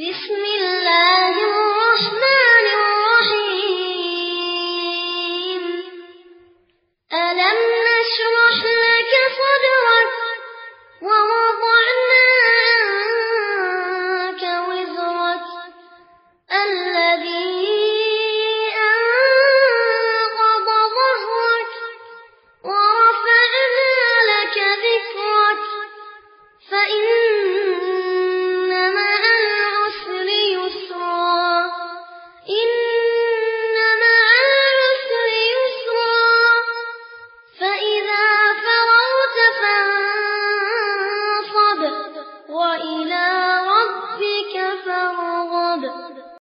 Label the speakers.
Speaker 1: بسم